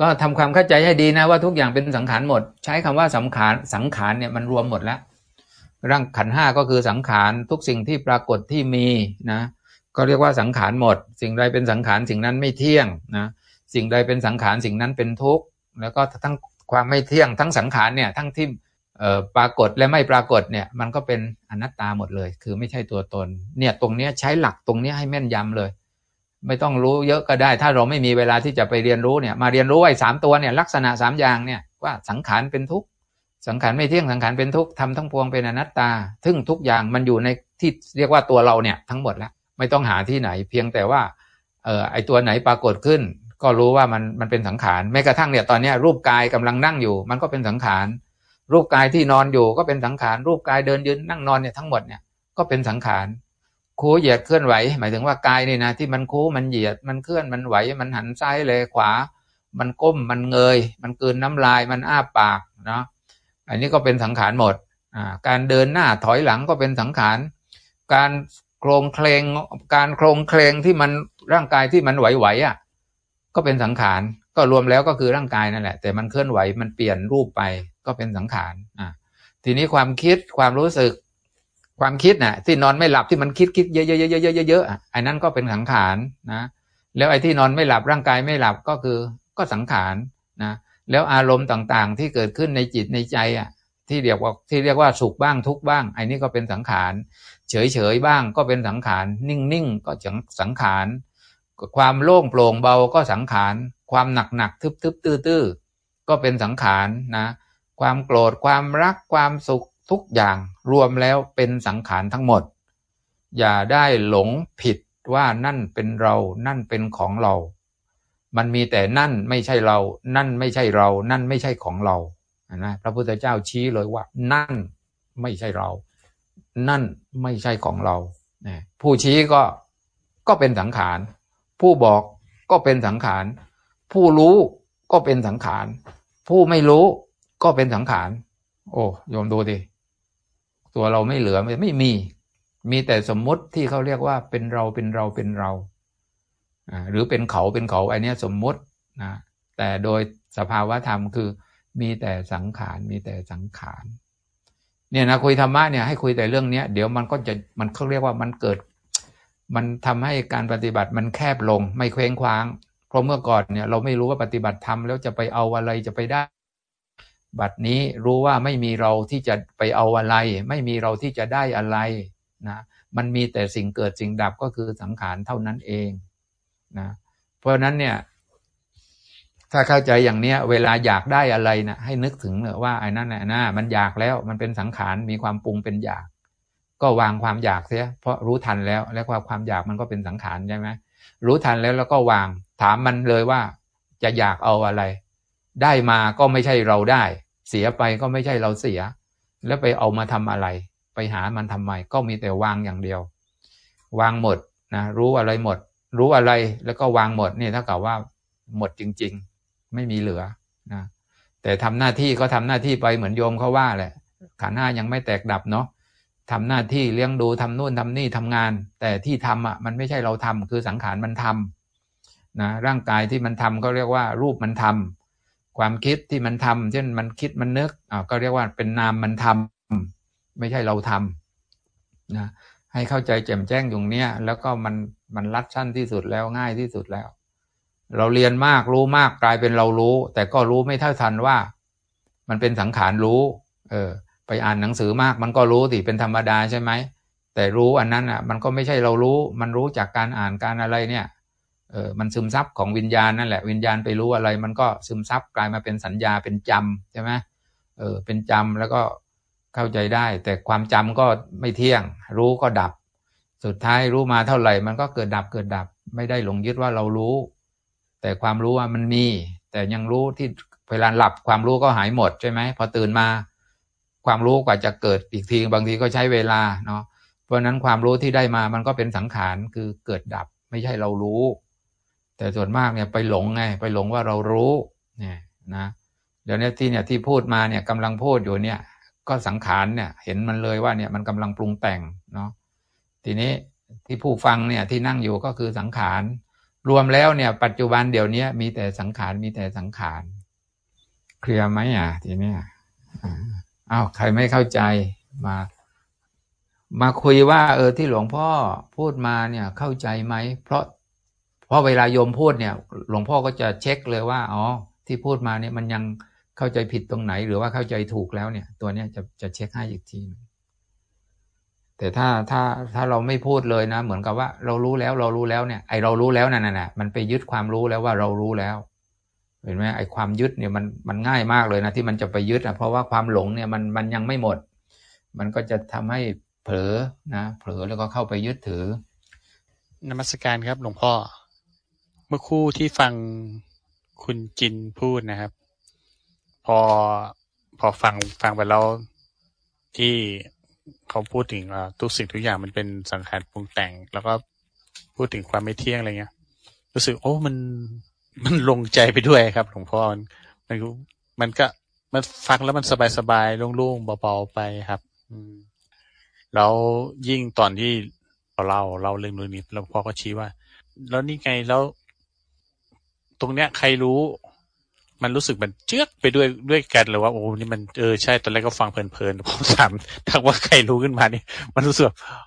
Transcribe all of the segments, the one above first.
ก็ทำความเข้าใจให้ดีนะว่าทุกอย่างเป็นสังขารหมด ใช้คำว่าสังขารสังขารเนี่ยมันรวมหมดแล้ว ร่างขันห้าก็คือสังขารทุกสิ่งที่ปรากฏที่มีนะก็เรียกว่าสังขารหมด สิ่งใดเป็นสังขารสิ่งนั้นไม่เที่ยงนะสิ่งใดเป็นสังขารสิ่งนั้นเป็นทุกข์แล้วก็ทั้งความไม่เที่ยง ทั้งสังขารเนี่ยทั้งที่ปรากฏและไม่ปรากฏเนี่ยมันก็เป็นอนัตตาหมดเลย คือไม่ใช่ตัวตนเนี่ยตรงเนี้ยใช้หลักตรงเนี้ยให้แม่นยำเลย ไม่ต้องรู้เยอะก็ได้ ถ้าเราไม่มีเวลาที่จะไปเรียนรู้เนี่ย มาเรียนรู้ไอ้สามตัวเนี่ยลักษณะสามอย่างเนี่ยว่าสังขารเป็นทุกข์สังขารไม่เที่ยงสังขารเป็นทุกข์ทำทั้งปวงเป็นอนัตตาซึ่งทุกอย่างมันอยู่ในที่เรียกว่าตัวเราเนี่ยทั้งหมดแล้วไม่ต้องหาที่ไหน เพียงแต่ว่าเออไอตัวไหนปรากฏขึ้น ก็รู้ว่ามันมันเป็นสังขารแม้กระทั่งเนี่ยตอนนี้รูปกายกำลังนั่งอยู่ มันก็เป็นสังขารรูปกายที่นอนอยู่ก็เป็นสังขารรูปกายเดินยืนนั่งนอนเนี่ยทั้งหมดเนี่ยก็เป็นสังขาร คูเหยียดเคลื่อนไหว หมายถึงว่ากายนี่นะที่มันคูมันเหยียดมันเคลื่อนมันไหว มันหันซ้ายเลยขวา มันก้มมันเงย มันกินน้ำลายมันอ้าปากเนาะอันนี้ก็เป็นสังขารหมดอ่าการเดินหน้าถอยหลังก็เป็นสังขาร การโครงเคลงการโครงเคลงที่มันร่างกายที่มันไหวๆอะก็เป็นสังขารก็รวมแล้วก็คือร่างกายนั่นแหละ แต่มันเคลื่อนไหวมันเปลี่ยนรูปไปก็เป็นสังขารอ่าทีนี้ความคิดความรู้สึก ความคิดน่ะ ที่นอนไม่หลับที่มันคิดคิดเยอะๆๆๆเยอะๆอันนั้นก็เป็นสังขารนะ แล้วไอ้ที่นอนไม่หลับร่างกายไม่หลับก็คือก็สังขารนะ แล้วอารมณ์ต่างๆ ที่เกิดขึ้นในจิตในใจอะ ที่เรียกว่าที่เรียกว่าสุขบ้างทุกบ้างไอ้นี่ก็เป็นสังขารเฉยๆบ้างก็เป็นสังขารนิ่งๆก็สังขารความโล่งโปร่งเบาก็สังขารความหนักๆทึบๆตื้อๆก็เป็นสังขารนะ ความโกรธความรักความสุขทุกอย่าง รวมแล้วเป็นสังขารทั้งหมด อย่าได้หลงผิดว่านั่นเป็นเรา นั่นเป็นของเรา มันมีแต่นั่นไม่ใช่เรา นั่นไม่ใช่เรา นั่นไม่ใช่ของเรานะพระพุทธเจ้าชี้เลยว่า นั่นไม่ใช่เรา นั่นไม่ใช่ของเรา ผู้ชี้ก็ก็เป็นสังขาร ผู้บอกก็เป็นสังขาร ผู้รู้ก็เป็นสังขาร ผู้ไม่รู้ก็เป็นสังขาร โอ้โยมดูดิ ตัวเราไม่เหลือไม่มี มีแต่สมมุติที่เขาเรียกว่าเป็นเราเป็นเราเป็นเรา หรือเป็นเขาเป็นเขาไอเนี้ยสมมุตินะแต่โดยสภาวะธรรมคือมีแต่สังขารมีแต่สังขารเนี่ยนะคุยธรรมะเนี่ยให้คุยแต่เรื่องเนี้ยเดี๋ยวมันก็จะมันเขาเรียกว่ามันเกิด มันทำให้การปฏิบัติมันแคบลงไม่เคว้งคว้าง เพราะเมื่อก่อนเนี่ยเราไม่รู้ว่าปฏิบัติธรรมแล้วจะไปเอาอะไรจะไปได้ บัดนี้รู้ว่าไม่มีเราที่จะไปเอาอะไร ไม่มีเราที่จะได้อะไรนะมันมีแต่สิ่งเกิดสิ่งดับก็คือสังขารเท่านั้นเองนะเพราะนั้นเนี่ย ถ้าเข้าใจอย่างเนี้ย เวลาอยากได้อะไรนะให้นึกถึงเลยว่าไอ้นั่นแหละนะมันอยากแล้วมันเป็นสังขารมีความปรุงเป็นอยาก ก็วางความอยากเสีย เพราะรู้ทันแล้วและความความอยากมันก็เป็นสังขารใช่ไหมรู้ทันแล้วแล้วก็วาง ถามมันเลยว่าจะอยากเอาอะไร ได้มาก็ไม่ใช่เราได้ เสียไปก็ไม่ใช่เราเสีย แล้วไปเอามาทำอะไร ไปหามันทำไม ก็มีแต่วางอย่างเดียว วางหมดนะรู้อะไรหมด รู้อะไรแล้วก็วางหมดนี่เท่ากับว่าหมดจริง ๆ ไม่มีเหลือนะแต่ทำหน้าที่ก็ทำหน้าที่ไปเหมือนโยมเขาว่าแหละขันห้ายังไม่แตกดับเนาะทำหน้าที่เลี้ยงดูทำนู่นทำนี่ทำงาน แต่ที่ทำอะมันไม่ใช่เราทำคือสังขารมันทำนะร่างกายที่มันทำก็เรียกว่ารูปมันทำ ความคิดที่มันทำเช่นมันคิดมันนึกอ่าก็เรียกว่าเป็นนามมันทำไม่ใช่เราทำนะให้เข้าใจแจ่มแจ้งอยู่เนี้ย แล้วก็มันมันรัดสั้นที่สุดแล้วง่ายที่สุดแล้ว เราเรียนมากรู้มากกลายเป็นเรารู้ แต่ก็รู้ไม่เท่าทันว่า มันเป็นสังขารรู้ เออ ไปอ่านหนังสือมาก มันก็รู้สิเป็นธรรมดาใช่ไหมแต่รู้อันนั้นอะ มันก็ไม่ใช่เรารู้ มันรู้จากการอ่านการอะไรเนี่ย เออมันซึมซับของวิญญาณนั่นแหละวิญญาณไปรู้อะไร มันก็ซึมซับกลายมาเป็นสัญญาเป็นจำใช่ไหมเออเป็นจำแล้วก็เข้าใจได้ แต่ความจำก็ไม่เที่ยง รู้ก็ดับ สุดท้ายรู้มาเท่าไหร่ มันก็เกิดดับเกิดดับ ไม่ได้หลงยึดว่าเรารู้ แต่ความรู้ว่ามันมี แต่ยังรู้ที่เวลาหลับความรู้ก็หายหมดใช่ไหมพอตื่นมา ความรู้กว่าจะเกิดอีกทีบางทีก็ใช้เวลาเนาะเพราะนั้นความรู้ที่ได้มามันก็เป็นสังขารคือเกิดดับ ไม่ใช่เรารู้ แต่ส่วนมากเนี่ยไปหลงไง ไปหลงว่าเรารู้เนี่ยนะเดี๋ยวนี้ที่เนี่ยที่พูดมาเนี่ยกำลังพูดอยู่เนี่ย ก็สังขารเนี่ย เห็นมันเลยว่าเนี่ยมันกำลังปรุงแต่งเนาะทีนี้ที่ผู้ฟังเนี่ยที่นั่งอยู่ก็คือสังขารรวมแล้วเนี่ย ปัจจุบันเดี๋ยวนี้มีแต่สังขารมีแต่สังขารเคลียร์ไหมอะ ทีเนี้ยอ้าวใครไม่เข้าใจมา มาคุยว่า เออที่หลวงพ่อพูดมาเนี่ยเข้าใจไหม เพราะ เพราะเวลาโยมพูดเนี่ย หลวงพ่อก็จะเช็คเลยว่าอ๋อที่พูดมาเนี่ยมันยังเข้าใจผิดตรงไหน หรือว่าเข้าใจถูกแล้วเนี่ย ตัวเนี้ยจะจะเช็คให้อีกทีแต่ถ้าถ้าถ้าเราไม่พูดเลยนะ เหมือนกับว่าเรารู้แล้วเรารู้แล้วเนี่ยไอเรารู้แล้วนั่นน่ะมันไปยึดความรู้แล้วว่าเรารู้แล้วเห็นไหมไอความยึดเนี่ยมันมันง่ายมากเลยนะที่มันจะไปยึดอะเพราะว่าความหลงเนี่ยมันมันยังไม่หมด มันก็จะทำให้เผลอนะเผลอแล้วก็เข้าไปยึดถือนมัสการครับหลวงพ่อ เมื่อคู่ที่ฟังคุณจินพูดนะครับ พอพอฟังฟังไปแล้วที่เขาพูดถึงทุกสิ่งทุกอย่างมันเป็นสังขารปรุงแต่ง แล้วก็พูดถึงความไม่เที่ยงอะไรเงี้ย รู้สึก โอ้มันมันลงใจไปด้วยครับหลวงพ่อมันมันมันก็มันฟังแล้วมันสบายสบายโล่งๆเบาๆไปครับ อืมแล้วยิ่งตอนที่เราเล่าเล่าเรื่องนี้หลวงพ่อก็ชี้ว่า แล้วนี่ไงแล้ว ตรงเนี้ยใครรู้ มันรู้สึกมันเจือกไปด้วยด้วยกันเลยว่าโอ้นี่มันเออใช่ตอนแรกก็ฟังเพลินๆผมถามถ้าว่าใครรู้ขึ้นมานี่มันรู้สึก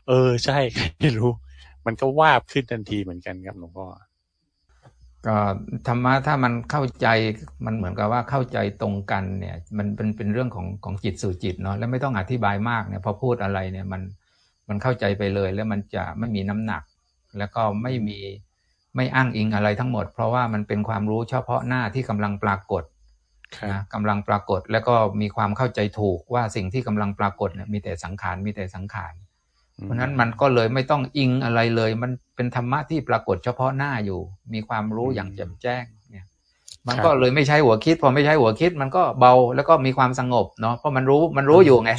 เออ ใช่ใครรู้ มันก็วาบขึ้นทันทีเหมือนกันครับหลวงพ่อก็ธรรมะถ้ามันเข้าใจมันเหมือนกับว่าเข้าใจตรงกันเนี่ย มันเป็นเป็นเรื่องของของจิตสู่จิตเนาะแล้วไม่ต้องอธิบายมากเนี่ยพอพูดอะไรเนี่ยมันมันเข้าใจไปเลย แล้วมันจะไม่มีน้ำหนัก แล้วก็ไม่มี ไม่อ้างอิงอะไรทั้งหมด เพราะว่ามันเป็นความรู้เฉพาะหน้าที่กำลังปรากฏนะกำลังปรากฏแล้วก็มีความเข้าใจถูกว่าสิ่งที่กำลังปรากฏเนี่ยมีแต่สังขารมีแต่สังขารเพราะนั้นมันก็เลยไม่ต้องอิงอะไรเลย มันเป็นธรรมะที่ปรากฏเฉพาะหน้าอยู่ มีความรู้อย่างแจ่มแจ้งเนี่ย มันก็เลยไม่ใช้หัวคิด พอไม่ใช้หัวคิด มันก็เบาแล้วก็มีความสงบเนาะเพราะมันรู้มันรู้อยู่ไง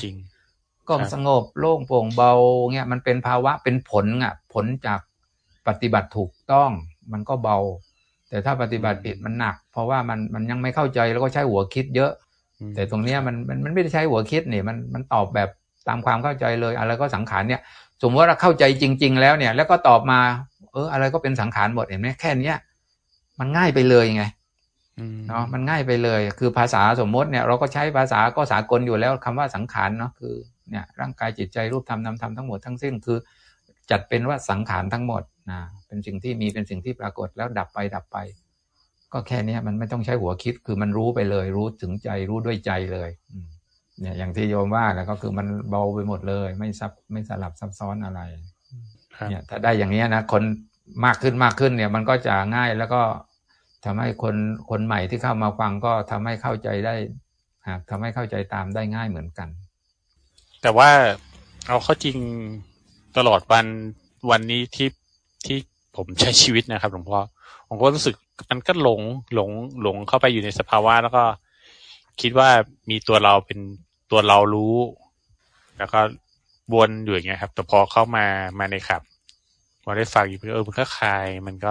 ก็สงบโล่งโปร่งเบาเนี่ยมันเป็นภาวะเป็นผลอะ ผลจาก ปฏิบัติถูกต้องมันก็เบา แต่ถ้าปฏิบัติผิดมันหนัก เพราะว่ามันมันยังไม่เข้าใจแล้วก็ใช้หัวคิดเยอะ แต่ตรงเนี้ยมันมันมันไม่ได้ใช้หัวคิดนี่มันมันตอบแบบตามความเข้าใจเลยอะไรก็สังขารเนี่ย สมมติว่าเราเข้าใจจริง ๆ แล้วเนี่ย แล้วก็ตอบมา เออ อะไรก็เป็นสังขารหมดเห็นไหมแค่เนี้ยมันง่ายไปเลยไงเนาะมันง่ายไปเลย คือภาษาสมมติเนี่ย เราก็ใช้ภาษาก็สากลอยู่แล้วคำว่าสังขารเนาะคือเนี่ยร่างกายจิตใจรูปธรรมนามธรรมทั้งหมดทั้งสิ้นคือ จัดเป็นว่าสังขารทั้งหมดนะเป็นสิ่งที่มีเป็นสิ่งที่ปรากฏแล้วดับไปดับไป ก็แค่นี้มันไม่ต้องใช้หัวคิดคือมันรู้ไปเลย รู้ถึงใจรู้ด้วยใจเลยเนี่ยอย่างที่โยมว่าแล้วก็คือมันเบาไปหมดเลย ไม่ซับไม่สลับซับซ้อนอะไรเนี่ยถ้าได้อย่างนี้นะคนมากขึ้นมากขึ้นเนี่ย มันก็จะง่ายแล้วก็ทำให้คนคนใหม่ที่เข้ามาฟังก็ทำให้เข้าใจได้ทำให้เข้าใจตามได้ง่ายเหมือนกัน แต่ว่าเอาเข้าจริง ตลอดวันวันนี้ที่ที่ผมใช้ชีวิตนะครับหลวงพ่อผมก็รู้สึกมันก็หลงหลงหลงเข้าไปอยู่ในสภาวะแล้วก็คิดว่ามีตัวเราเป็นตัวเรารู้ แล้วก็วนอยู่อย่างเงี้ยครับ แต่พอเข้ามามาในขับพอได้ฟังอยู่เออมันก็คลายมันก็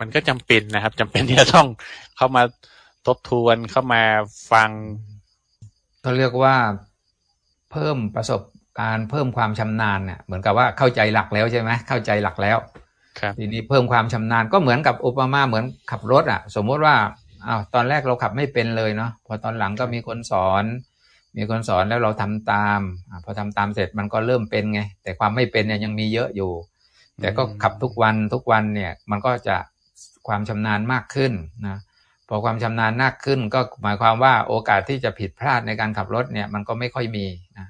มันก็จำเป็นนะครับจำเป็นที่จะต้องเข้ามาทบทวนเข้ามาฟังเขาเรียกว่าเพิ่มประสบ การเพิ่มความชำนาญเนี่ยเหมือนกับว่าเข้าใจหลักแล้วใช่ไหมเข้าใจหลักแล้วทีนี้เพิ่มความชำนาญก็เหมือนกับอุปมาเหมือนขับรถอะ สมมุติว่าอ้าวตอนแรกเราขับไม่เป็นเลยเนาะพอตอนหลังก็มีคนสอน มีคนสอนแล้วเราทำตามอพอทำตามเสร็จมันก็เริ่มเป็นไง แต่ความไม่เป็นเนี่ยยังมีเยอะอยู่ แต่ก็ขับทุกวันทุกวันเนี่ยมันก็จะความชำนาญมากขึ้นนะพอความชำนาญมากขึ้นก็หมายความว่าโอกาสที่จะผิดพลาดในการขับรถเนี่ยมันก็ไม่ค่อยมีนะ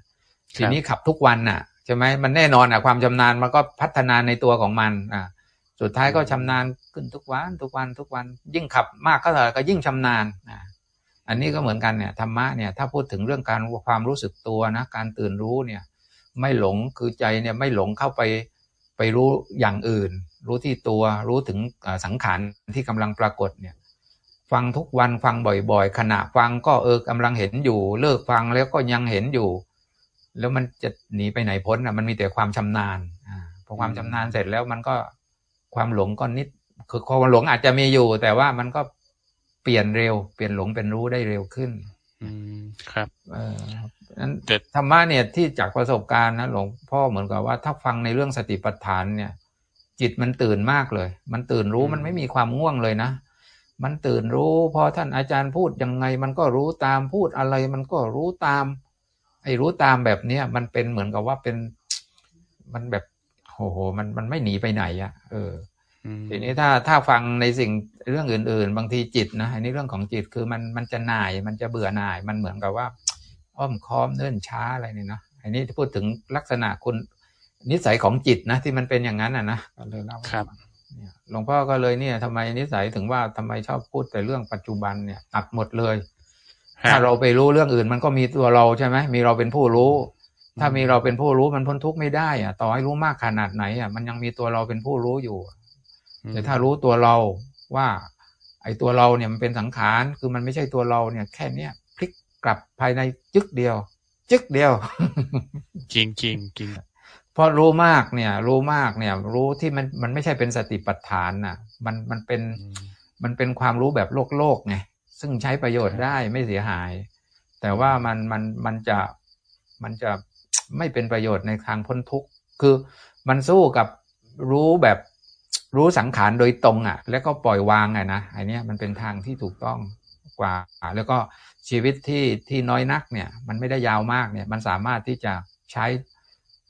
ทีนี้ขับทุกวันน่ะใช่ไหมมันแน่นอนอะ ความชำนาญมันก็พัฒนาในตัวของมันอ่าสุดท้ายก็ชำนาญขึ้นทุกวันทุกวันทุกวัน ยิ่งขับมากก็เท่าก็ยิ่งชำนาญนะอันนี้ก็เหมือนกันเนี่ยธรรมะเนี่ยถ้าพูดถึงเรื่องการความรู้สึกตัวนะการตื่นรู้เนี่ย ไม่หลงคือใจเนี่ยไม่หลงเข้าไปไปรู้อย่างอื่น รู้ที่ตัวรู้ถึงสังขารที่กำลังปรากฏเนี่ย ฟังทุกวันฟังบ่อยๆ ขณะฟังก็เออกำลังเห็นอยู่ เลิกฟังแล้วก็ยังเห็นอยู่ แล้วมันจะหนีไปไหนพ้นอะมันมีแต่ความชำนาญอ่าพอความชำนาญเสร็จแล้วมันก็ความหลงก็นิดคือความหลงอาจจะมีอยู่ แต่ว่ามันก็เปลี่ยนเร็ว เปลี่ยนหลงเป็นรู้ได้เร็วขึ้น อืมครับเออนั้นธรรมะเนี่ยที่จากประสบการณ์นะหลวงพ่อเหมือนกับว่าถ้าฟังในเรื่องสติปัฏฐานเนี่ย จิตมันตื่นมากเลย มันตื่นรู้มันไม่มีความง่วงเลยนะมันตื่นรู้ พอท่านอาจารย์พูดยังไง มันก็รู้ตามพูดอะไร มันก็รู้ตามไอ้รู้ตามแบบเนี้ยมันเป็นเหมือนกับว่าเป็นมันแบบโอ้โหมันมันไม่หนีไปไหนอะ่ะเออทีนี้ถ้าถ้าฟังในสิ่งเรื่องอื่น ๆ บางทีจิตนะอันนี้เรื่องของจิตคือมันมันจะหน่ายมันจะเบื่อหน่ายมันเหมือนกับว่า อ้อมค้อมเนื่นช้าอะไรนี่นะอันนี้พูดถึงลักษณะคุณนิสัยของจิตนะที่มันเป็นอย่างนั้นอะนะก็เลยเล่าครับหลวงพ่อก็เลยเนี่ยทำไมนิสัยถึงว่าทำไมชอบพูดแต่เรื่องปัจจุบันเนี่ยตัดหมดเลย ถ้าเราไปรู้เรื่องอื่นมันก็มีตัวเราใช่ไหมมีเราเป็นผู้รู้ ถ้ามีเราเป็นผู้รู้มันพ้นทุกข์ไม่ได้อะต่อให้รู้มากขนาดไหนอะมันยังมีตัวเราเป็นผู้รู้อยู่แต่ถ้ารู้ตัวเราว่า ไอ้ตัวเราเนี่ยมันเป็นสังขารคือมันไม่ใช่ตัวเราเนี่ย แค่เนี้ยพลิกกลับภายในจึกเดียว จึกเดียว จริงจริงจริงพราะรู้มากเนี่ย รู้มากเนี่ย รู้ที่มันมันไม่ใช่เป็นสติปัฏฐานน่ะ มันมันเป็นมันเป็นความรู้แบบโลกโลกไง ซึ่งใช้ประโยชน์ได้ไม่เสียหาย แต่ว่ามันมันมันจะมันจะไม่เป็นประโยชน์ในทางพ้นทุกข์คือมันสู้กับรู้แบบรู้สังขารโดยตรงอะ แล้วก็ปล่อยวางอะนะอันนี้มันเป็นทางที่ถูกต้องกว่า แล้วก็ชีวิตที่ที่น้อยนักเนี่ย มันไม่ได้ยาวมากเนี่ย มันสามารถที่จะใช้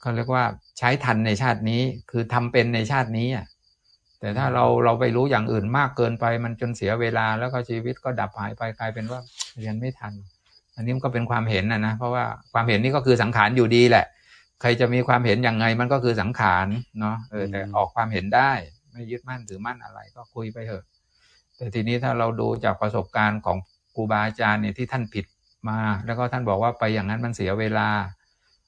เขาเรียกว่าใช้ทันในชาตินี้ คือทำเป็นในชาตินี้อะ แต่ถ้าเราเราไปรู้อย่างอื่นมากเกินไป มันจนเสียเวลาแล้วก็ชีวิตก็ดับหายไปกลายเป็นว่าเรียนไม่ทัน อันนี้มันก็เป็นความเห็นนะนะเพราะว่าความเห็นนี่ก็คือสังขารอยู่ดีแหละ ใครจะมีความเห็นอย่างไงมันก็คือสังขารเนาะเออแต่ออกความเห็นได้ ไม่ยึดมั่นถือมั่นอะไรก็คุยไปเถอะ แต่ทีนี้ถ้าเราดูจากประสบการณ์ของครูบาอาจารย์เนี่ยที่ท่านผิดมา แล้วก็ท่านบอกว่าไปอย่างนั้นมันเสียเวลา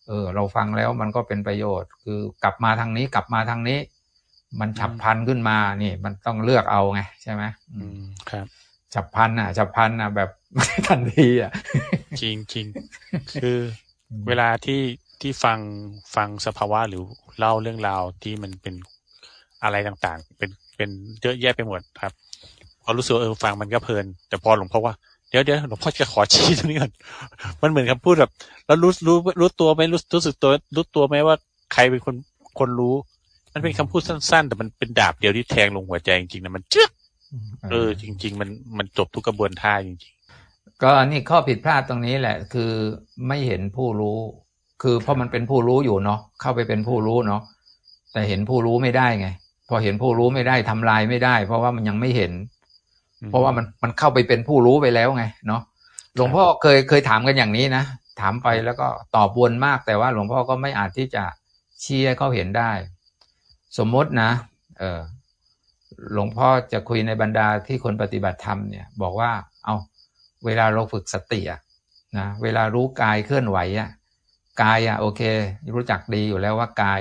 เออ เราฟังแล้วมันก็เป็นประโยชน์ คือกลับมาทางนี้กลับมาทางนี้ มันฉับพันขึ้นมานี่มันต้องเลือกเอาไงใช่ไหมอืมครับ ฉับพันอะ ฉับพันอะ แบบทันทีอะจริงจริงคือเวลาที่ที่ฟังฟังสภาวะหรือเล่าเรื่องราวที่มันเป็นอะไรต่างๆ เป็นเป็นเยอะแยะไปหมดครับพอรู้สึกเออฟังมันก็เพลิน แต่พอหลวงพ่อว่าเดี๋ยวเดี๋ยวหลวงพ่อจะขอชี้ตรงนี้ก่อนมันเหมือนคำพูดแบบ แล้วรู้รู้รู้ตัวไหมรู้รู้สึกตัวรู้ตัวไหมว่าใครเป็นคนคนรู้ มันเป็นคำพูดสั้น ๆ แต่มันเป็นดาบเดียวที่แทงลงหัวใจจริงๆนะมันจึ๊กเออ จริง ๆ มันมันจบทุกกระบวนท่าจริงๆ ก็นี่ข้อผิดพลาดตรงนี้แหละ คือไม่เห็นผู้รู้ คือเพราะมันเป็นผู้รู้อยู่เนาะเข้าไปเป็นผู้รู้เนาะแต่เห็นผู้รู้ไม่ได้ไง พอเห็นผู้รู้ไม่ได้ทำลายไม่ได้ เพราะว่ามันยังไม่เห็น เพราะว่ามันมันเข้าไปเป็นผู้รู้ไปแล้วไงเนาะหลวงพ่อเคยเคยถามกันอย่างนี้นะถามไปแล้วก็ตอบวนมากแต่ว่าหลวงพ่อก็ไม่อาจที่จะชี้ให้เขาเห็นได้ สมมตินะเออหลวงพ่อจะคุยในบรรดาที่คนปฏิบัติธรรมเนี่ย บอกว่า เอาเวลาเราฝึกสติอะนะเวลารู้กายเคลื่อนไหวอะกายอะโอเค รู้จักดีอยู่แล้วว่ากาย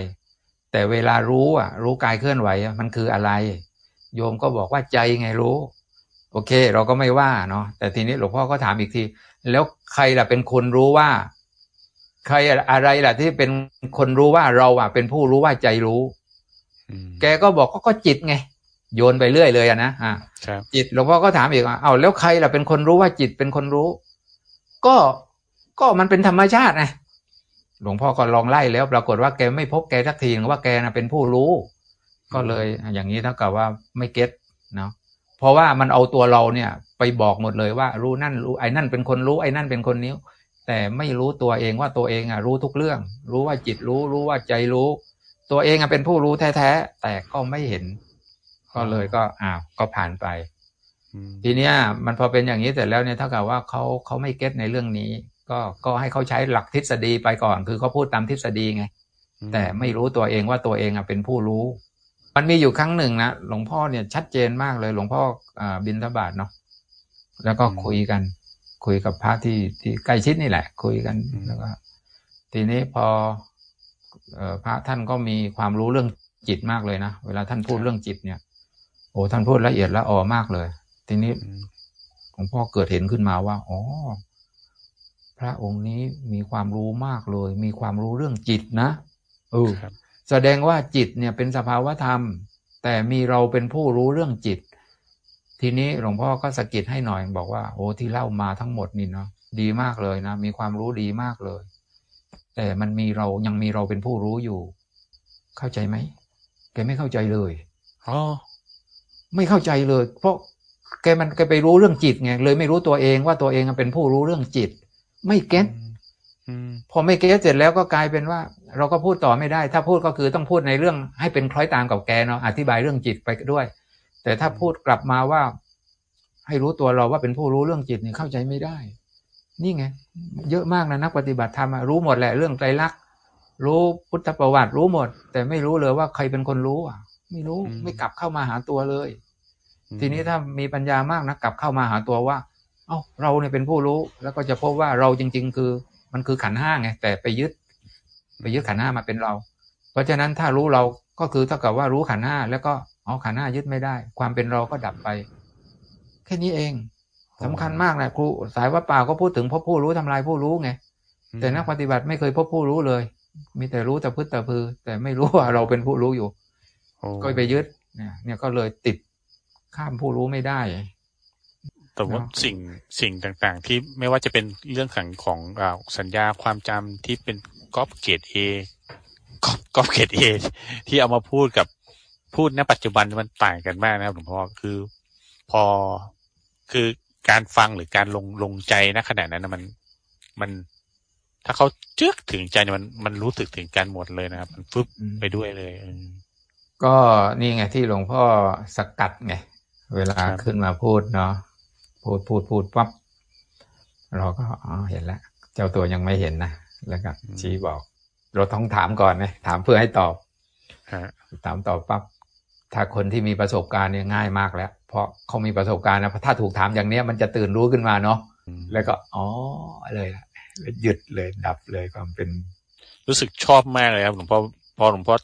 แต่เวลารู้อะรู้กายเคลื่อนไหวมันคืออะไร โยมก็บอกว่าใจไงรู้ โอเค เราก็ไม่ว่าเนาะแต่ทีนี้หลวงพ่อก็ถามอีกที แล้วใครล่ะเป็นคนรู้ว่า ใครอะไรล่ะที่เป็นคนรู้ว่าเราอะเป็นผู้รู้ว่าใจรู้ แกก็บอกก็จิตไง โยนไปเรื่อยเลยอะนะอ่าจิตหลวงพ่อก็ถามอีกว่าเอาแล้วใครล่ะเป็นคนรู้ว่าจิตเป็นคนรู้ ก็ก็มันเป็นธรรมชาติไงหลวงพ่อก็ลองไล่แล้ว ปรากฏว่าแกไม่พบแกสักทีว่าแกนะเป็นผู้รู้ ก็เลยอย่างนี้เท่ากับว่าไม่เก็ตเนาะเพราะว่ามันเอาตัวเราเนี่ย ไปบอกหมดเลยว่า รู้นั่นรู้ไอ้นั่นเป็นคนรู้ไอ้นั่นเป็นคนนิ้วแต่ไม่รู้ตัวเองว่าตัวเองอะรู้ทุกเรื่อง รู้ว่าจิตรู้ รู้ว่าใจรู้ ตัวเองอะเป็นผู้รู้แท้ๆแต่ก็ไม่เห็น ก็เลยก็อ้าวก็ผ่านไปทีเนี้ยมันพอเป็นอย่างนี้เสร็จแล้วเนี่ยเท่ากับว่าเขาเขาไม่เก็ตในเรื่องนี้ ก็ก็ให้เขาใช้หลักทฤษฎีไปก่อน คือเขาพูดตามทฤษฎีไง แต่ไม่รู้ตัวเองว่าตัวเองอะเป็นผู้รู้ มันมีอยู่ครั้งหนึ่งนะหลวงพ่อเนี่ยชัดเจนมากเลย หลวงพ่ออบินทบาทเนาะแล้วก็คุยกัน คุยกับพระที่ที่ใกล้ชิดนี่แหละ คุยกันแล้วก็ทีนี้พอ พระท่านก็มีความรู้เรื่องจิตมากเลยนะ เวลาท่านพูดเรื่องจิตเนี่ย โอ้ท่านพูดละเอียดละออมากเลย ทีนี้หลวงพ่อเกิดเห็นขึ้นมาว่าอ๋อพระองค์นี้มีความรู้มากเลย มีความรู้เรื่องจิตนะเออแสดงว่าจิตเนี่ยเป็นสภาวธรรม แต่มีเราเป็นผู้รู้เรื่องจิต ทีนี้หลวงพ่อก็สกิดให้หน่อยบอกว่า โอ้ที่เล่ามาทั้งหมดนี่เนาะดีมากเลยนะ มีความรู้ดีมากเลย แต่มันมีเรายังมีเราเป็นผู้รู้อยู่ เข้าใจไหมแกไม่เข้าใจเลยอ๋อไม่เข้าใจเลย เพราะแกมันแกไปรู้เรื่องจิตไงเลยไม่รู้ตัวเองว่าตัวเองเป็นผู้รู้เรื่องจิต ไม่เก็ตอืมพอไม่เก็ตเสร็จแล้วก็กลายเป็นว่า เราก็พูดต่อไม่ได้ ถ้าพูดก็คือต้องพูดในเรื่องให้เป็นคล้อยตามกับแกเนาะอธิบายเรื่องจิตไปด้วย แต่ถ้าพูดกลับมาว่า ให้รู้ตัวเราว่าเป็นผู้รู้เรื่องจิตเนี่ยเข้าใจไม่ได้ นี่ไง เยอะมากนะนักปฏิบัติธรรมอะรู้หมดแหละเรื่องไตรลักษณ์รู้พุทธประวัติรู้หมด แต่ไม่รู้เลยว่าใครเป็นคนรู้อะ ไม่รู้ไม่กลับเข้ามาหาตัวเลย ทีนี้ถ้ามีปัญญามากนะกลับเข้ามาหาตัวว่า เอ้าเราเนี่ยเป็นผู้รู้ แล้วก็จะพบว่าเราจริง ๆ คือ มันคือขันธ์ห้าไงแต่ไปยึด ไปยึดขันธ์ห้ามาเป็นเรา เพราะฉะนั้นถ้ารู้เราก็คือเท่ากับว่ารู้ขันธ์ห้าแล้วก็เอาขันธ์ห้ายึดไม่ได้ ความเป็นเราก็ดับไป แค่นี้เอง สำคัญมากนะครูสายว่าเปล่าก็พูดถึงพบผู้รู้ทำลายผู้รู้ไงแต่นักปฏิบัติไม่เคยพบผู้รู้เลย มีแต่รู้แต่พึ่แต่พือ แต่ไม่รู้ว่าเราเป็นผู้รู้อยู่โอ้ก็ไปยึดเนี่ยเนี่ยก็เลยติดข้ามผู้รู้ไม่ได้ แต่ว่าเนอะสิ่งสิ่งต่างๆ ที่ไม่ว่าจะเป็นเรื่องของของอ่าสัญญาความจำที่เป็นก๊อปเกรดเอก๊อปก๊อปเกรดเอที่เอามาพูดกับพูดณปัจจุบันมันต่างกันมากนะครับหลวงพ่อคือ พอคือ การฟังหรือการลงลงใจณขณะนั้นนะมันมัน ถ้าเขาจากใจถึงใจเนี่ยมันมันรู้สึกถึงกันหมดเลยนะครับ มันฟึบอืมไปด้วยเลยอืมก็นี่ไงที่หลวงพ่อสกัดไง เวลาครับขึ้นมาพูดเนาะพูดพูดพูดปั๊บเราก็อ๋อเห็นแล้วเจ้าตัวยังไม่เห็นนะแล้วก็ชี้บอก เราต้องถามก่อนนะถามเพื่อให้ตอบฮะถามตอบปั๊บถ้าคนที่มีประสบการณ์เนี่ยง่ายมากแล้ว เพราะเขามีประสบการณ์นะถ้าถูกถามอย่างเนี้ยมันจะตื่นรู้ขึ้นมาเนาะอืมแล้วก็อ๋อเลยละหยุดเลยดับเลยความเป็น รู้สึกชอบมากเลยครับหลวงพ่อพอหลวงพ่อ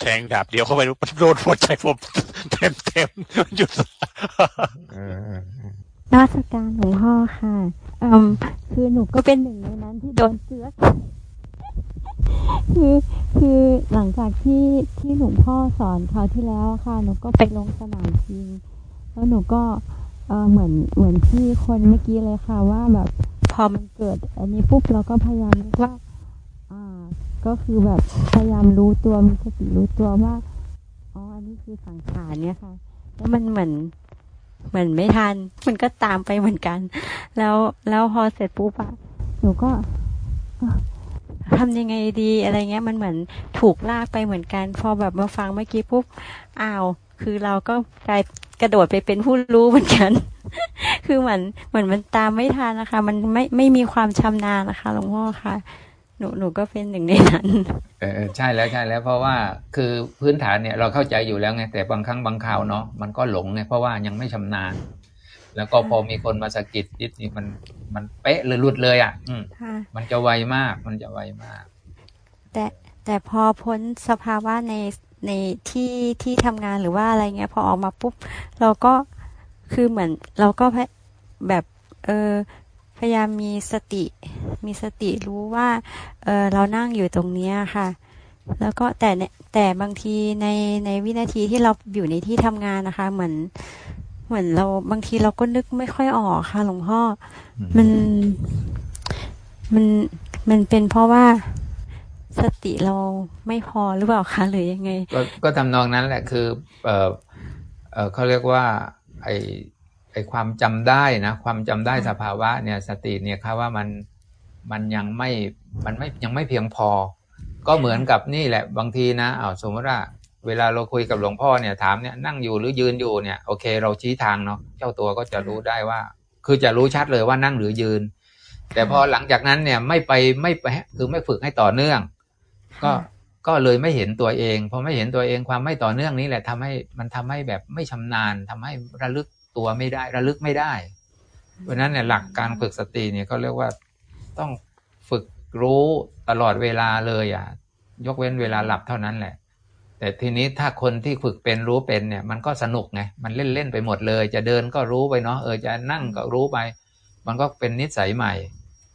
แทงดาบเดียวเข้าไปมันโดนหัวใจผมเต็มเต็มๆหยุดเออเออเออนมัสการหลวงพ่อค่ะอืมคือหนูก็เป็นหนึ่งในนั้นที่โดนเสือกคือคือหลังจากที่ที่หลวงพ่อสอนคราวที่แล้วอะค่ะ หนูก็ไปลงสนามจริง แล้วหนูก็เออเหมือนเหมือนที่คนเมื่อกี้เลยค่ะว่าแบบพอมันเกิด อันนี้ปุ๊บเราก็พยายามว่า อ่า ก็คือแบบพยายามรู้ตัวมีสติรู้ตัวว่าอ๋ออันนี้คือสังขารเนี่ยค่ะ แล้วมันเหมือนเหมือนไม่ทัน มันก็ตามไปเหมือนกัน แล้วแล้วพอเสร็จปุ๊บอะหนูก็ทำยังไงดีอะไรเงี้ย มันเหมือนถูกลากไปเหมือนกัน พอแบบมาฟังเมื่อกี้ปุ๊บอ้าวคือเราก็กลาย กระโดดไปเป็นผู้รู้เหมือนกัน คือเหมือนเหมือนมันตามไม่ทันนะคะ มันไม่ไม่มีความชำนาญนะคะหลวงพ่อค่ะหนูหนูก็เป็นหนึ่งในนั้นเออเออใช่แล้วใช่แล้ว เพราะว่าคือพื้นฐานเนี่ยเราเข้าใจอยู่แล้วไงแต่บางครั้งบางคราวเนาะมันก็หลงไงเพราะว่ายังไม่ชำนาญ แล้วก็พอมีคนมาสะกิดนิดนี่มันมันเป๊ะเลยหลุดเลยอะ อืมค่ะมันจะไวมากมันจะไวมาก แต่แต่พอพ้นสภาวะใน ในที่ที่ทำงานหรือว่าอะไรเงี้ยพอออกมาปุ๊บ เราก็คือเหมือนเราก็แบบเออพยายามมีสติ มีสติรู้ว่าเออเรานั่งอยู่ตรงเนี้ยค่ะ แล้วก็แต่เนี่ยแต่บางทีในในวินาทีที่เราอยู่ในที่ทำงานนะคะ เหมือนเหมือนเราบางทีเราก็นึกไม่ค่อยออกค่ะ หลวงพ่อมันมันมันเป็นเพราะว่า สติเราไม่พอหรือเปล่าคะหรือยังไง ก็ก็ทำนองนั้นแหละคือเออเออเขาเรียกว่าไอไอความจำได้นะ ความจำได้สภาวะเนี่ยสติเนี่ยครับว่ามันมันยังไม่มันไม่ยังไม่เพียงพอ ก็เหมือนกับนี่แหละ บางทีนะอ้าวสมมติว่าเวลาเราคุยกับหลวงพ่อเนี่ยถามเนี่ยนั่งอยู่หรือยืนอยู่เนี่ยโอเค เราชี้ทางเนาะเจ้าตัวก็จะรู้ได้ว่า คือจะรู้ชัดเลยว่านั่งหรือยืน แต่พอหลังจากนั้นเนี่ยไม่ไปไม่ไปคือไม่ฝึกให้ต่อเนื่อง ก็ก็เลยไม่เห็นตัวเองพอไม่เห็นตัวเองความไม่ต่อเนื่องนี้แหละทำให้มันทำให้แบบไม่ชำนาญทำให้ระลึกตัวไม่ได้ ระลึกไม่ได้ เพราะฉะนั้นเนี่ยหลักการฝึกสติเนี่ยก็เรียกว่าต้องฝึกรู้ตลอดเวลาเลยอะ ยกเว้นเวลาหลับเท่านั้นแหละ แต่ทีนี้ถ้าคนที่ฝึกเป็นรู้เป็นเนี่ย มันก็สนุกไงมันเล่นเล่นๆไปหมดเลย จะเดินก็รู้ไปเนาะเออจะนั่งก็รู้ไป มันก็เป็นนิสัยใหม่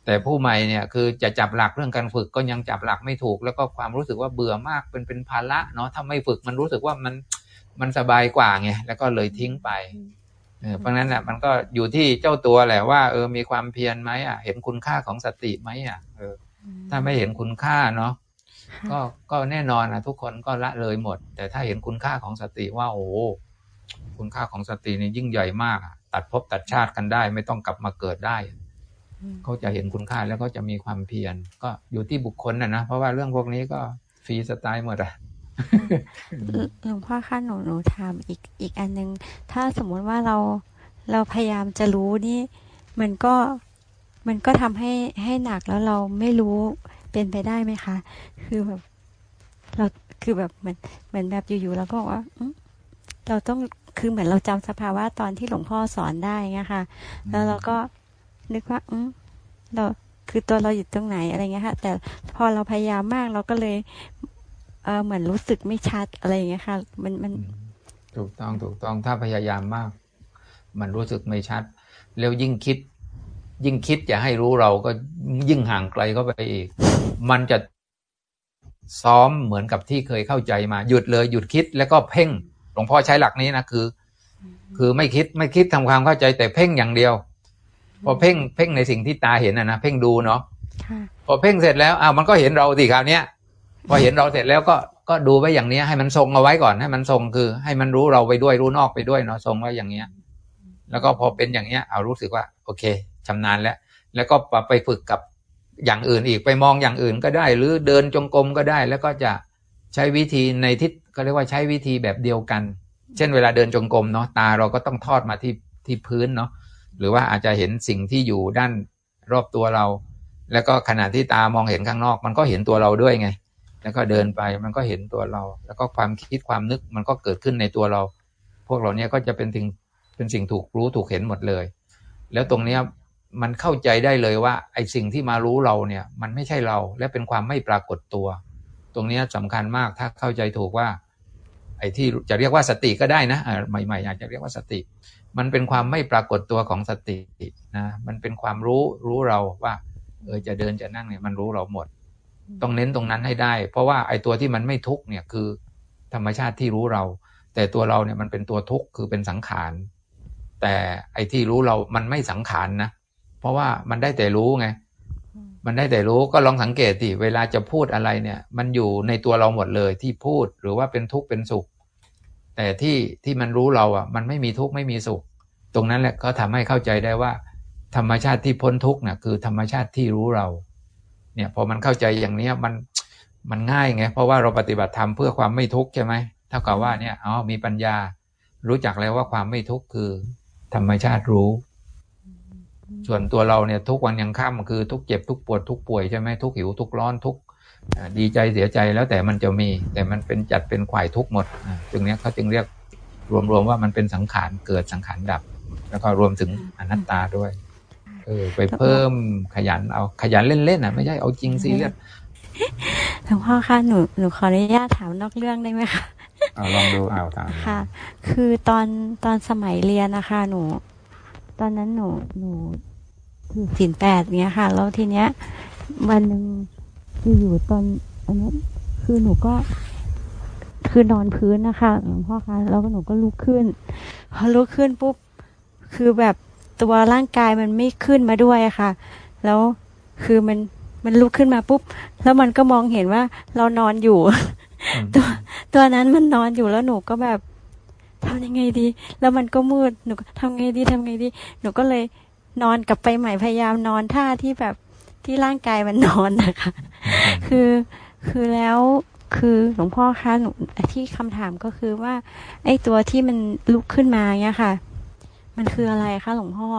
แต่ผู้ใหม่เนี่ยคือจะจับหลักเรื่องการฝึกก็ยังจับหลักไม่ถูก แล้วก็ความรู้สึกว่าเบื่อมากเป็นเป็นภาระเนาะถ้าไม่ฝึกมันรู้สึกว่ามันมันสบายกว่าไงแล้วก็เลยทิ้งไปเออเพราะฉะนั้นน่ะมันก็อยู่ที่เจ้าตัวแหละว่าเออมีความเพียรไหมอะ เห็นคุณค่าของสติไหมอะเออ ถ้าไม่เห็นคุณค่าเนาะก็ก็แน่นอนนะทุกคนก็ละเลยหมด แต่ถ้าเห็นคุณค่าของสติว่า โอ้คุณค่าของสตินี่ยิ่งใหญ่มาก ตัดภพตัดชาติกันได้ ไม่ต้องกลับมาเกิดได้ เขาจะเห็นคุณค่าแล้วก็จะมีความเพียรก็อยู่ที่บุคคลนะนะเพราะว่าเรื่องพวกนี้ก็ฟรีสไตล์หมดอะหลวงพ่อคะหนูหนูถามอีกอีกอันนึง ถ้าสมมุติว่าเราเราพยายามจะรู้นี่ มันก็มันก็ทำให้ให้หนักแล้วเราไม่รู้เป็นไปได้ไหมคะ คือแบบ เราคือแบบเหมือนเหมือนแบบอยู่ๆเราก็บอกว่าเราต้องคือเหมือนเราจำสภาวะตอนที่หลวงพ่อสอนได้ไงค่ะ แล้วเราก็ นึกว่าอืเราคือตัวเราอยู่ตรงไหนอะไรเงี้ยค่ะ แต่พอเราพยายามมากเราก็เลยเออเหมือนรู้สึกไม่ชัดอะไรเงี้ยค่ะ มันมัน ถูกต้องถูกต้องถ้าพยายามมาก มันรู้สึกไม่ชัด แล้วยิ่งคิด ยิ่งคิดจะให้รู้เราก็ยิ่งห่างไกลเข้าไปอีก มันจะซ้อมเหมือนกับที่เคยเข้าใจมา หยุดเลยหยุดคิดแล้วก็เพ่งหลวงพ่อใช้หลักนี้นะคือ คือไม่คิดไม่คิดทำความเข้าใจแต่เพ่งอย่างเดียว พอเพ่งเพ่งในสิ่งที่ตาเห็นนะนะเพ่งดูเนาะพอเพ่งเสร็จแล้วอ้าวมันก็เห็นเราสิคราวเนี้ยพอเห็นเราเสร็จแล้วก็ก็ดูไว้อย่างเนี้ยให้มันทรงเอาไว้ก่อนให้มันทรงคือ ให้มันรู้เราไปด้วยรู้นอกไปด้วยเนาะทรงไว้อย่างเนี้ย แล้วก็พอเป็นอย่างเนี้ยเอารู้สึกว่า โอเคชำนาญแล้ว แล้วก็ไปฝึกกับอย่างอื่นอีกไปมองอย่างอื่นก็ได้ หรือเดินจงกรมก็ได้ แล้วก็จะใช้วิธีในทิศก็เรียกว่าใช้วิธีแบบเดียวกัน เช่นเวลาเดินจงกรมเนาะตาเราก็ต้องทอดมาที่ที่พื้นเนาะ หรือว่าอาจจะเห็นสิ่งที่อยู่ด้านรอบตัวเรา แล้วก็ขณะที่ตามองเห็นข้างนอก มันก็เห็นตัวเราด้วยไง แล้วก็เดินไปมันก็เห็นตัวเรา แล้วก็ความคิดความนึกมันก็เกิดขึ้นในตัวเรา พวกเราเนี้ยก็จะเป็นสิ่งเป็นสิ่งถูกรู้ถูกเห็นหมดเลย แล้วตรงเนี้ยมันเข้าใจได้เลยว่า ไอ้สิ่งที่มารู้เราเนี่ย มันไม่ใช่เราและเป็นความไม่ปรากฏตัว ตรงนี้สำคัญมากถ้าเข้าใจถูกว่า ไอ้ที่จะเรียกว่าสติก็ได้นะใหม่ ๆ อาจจะเรียกว่าสติ มันเป็นความไม่ปรากฏตัวของสตินะมันเป็นความรู้รู้เราว่า เออจะเดินจะนั่งเนี่ยมันรู้เราหมด ต้องเน้นตรงนั้นให้ได้ เพราะว่าไอ้ตัวที่มันไม่ทุกเนี่ยคือ ธรรมชาติที่รู้เรา แต่ตัวเราเนี่ยมันเป็นตัวทุกข์คือเป็นสังขารแต่ไอ้ที่รู้เรามันไม่สังขารนะเพราะว่ามันได้แต่รู้ไง มันได้แต่รู้ก็ลองสังเกตดิเวลาจะพูดอะไรเนี่ย มันอยู่ในตัวเราหมดเลยที่พูดหรือว่าเป็นทุกข์เป็นสุข แต่ที่ที่มันรู้เราอะ มันไม่มีทุกข์ไม่มีสุข ตรงนั้นแหละก็ทำให้เข้าใจได้ว่า ธรรมชาติที่พ้นทุกข์น่ะคือธรรมชาติที่รู้เรา เนี่ยพอมันเข้าใจอย่างเนี้ยมันมันง่ายไงเพราะว่าเราปฏิบัติธรรมเพื่อความไม่ทุกข์ใช่ไหมเท่ากับว่าเนี่ยอ๋อมีปัญญา รู้จักแล้วว่าความไม่ทุกข์คือ ธรรมชาติรู้ ส่วนตัวเราเนี่ยทุกวันยังค่ำคือทุกเจ็บทุกปวดทุกป่วยใช่ไหมทุกหิวทุกร้อนทุก ดีใจเสียใจแล้วแต่มันจะมี แต่มันเป็นจัดเป็นขวายทุกหมดจึงเนี้ยเขาจึงเรียกรวมๆว่ามันเป็นสังขารเกิดสังขารดับ แล้วก็รวมถึงอนัตตาด้วยเออไปเพิ่มขยันเอาขยันเล่นๆอะไม่ใช่เอาจริงซีเรียสหลวงพ่อคะหนูหนูขออนุญาตถามนอกเรื่องได้ไหมคะเอาลองดูเอาตามค่ะ คือตอนตอนสมัยเรียนนะคะ หนู ตอนนั้นหนูหนูถือสินแปดเนี้ยค่ะ แล้วทีเนี้ย วันหนึ่งคื ออยู่ตอนอันนี้คือหนูก็คือนอนพื้นนะคะหลวงพ่อคะแล้วก็หนูก็ลุกขึ้น พอลุกขึ้นปุ๊บคือแบบตัวร่างกายมันไม่ขึ้นมาด้วยอะค่ะ แล้วคือมันมันลุกขึ้นมาปุ๊บ แล้วมันก็มองเห็นว่าเรานอนอยู่ ตัวตัวนั้นมันนอนอยู่แล้วหนูก็แบบทำยังไงดี แล้วมันก็มืดหนูทำไงดีทำไงดี หนูก็เลยนอนกลับไปใหม่พยายามนอนท่าที่แบบ ที่ร่างกายมันนอนนะคะ คือ คือแล้ว คือหลวงพ่อคะหนูที่คำถามก็คือว่า ไอ้ตัวที่มันลุกขึ้นมาเนี่ยค่ะ มันคืออะไรคะหลวงพ่อ